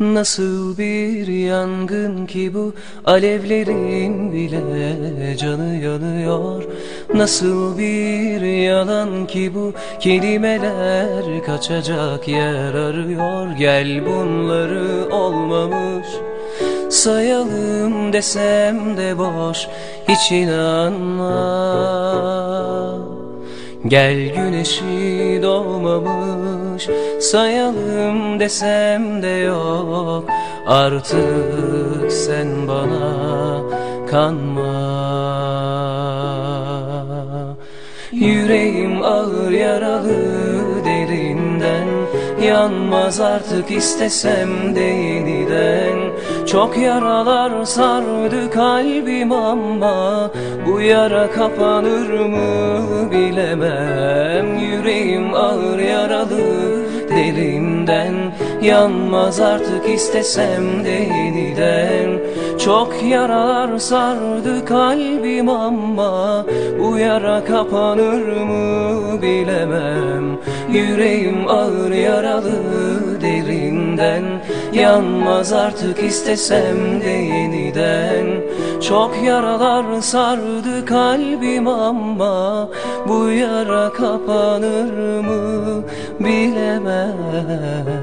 Nasıl bir yangın ki bu? Alevlerin bile canı yanıyor. Nasıl bir yalan ki bu? Kelimeler kaçacak yer arıyor. Gel bunları olmamış. Sayalım desem de boş. Hiç inanma Gel güneşi doğmamış Sayalım desem de yok. Artık sen bana kanma. Yüreğim ağır yaralı derinden Yanmaz artık istesem de yeniden Çok yaralar sardı kalbim ama Bu yara kapanır mı bilemem. Yüreğim ağır yaralı derinden Yanmaz artık istesem de yeniden. Çok yaralar sardı kalbim ama Bu yara kapanır mı bilemem. Yüreğim ağır yaralı derinden Yanmaz artık istesem de yeniden. Çok yaralar sardı kalbim ama Bu yara kapanır mı bilemem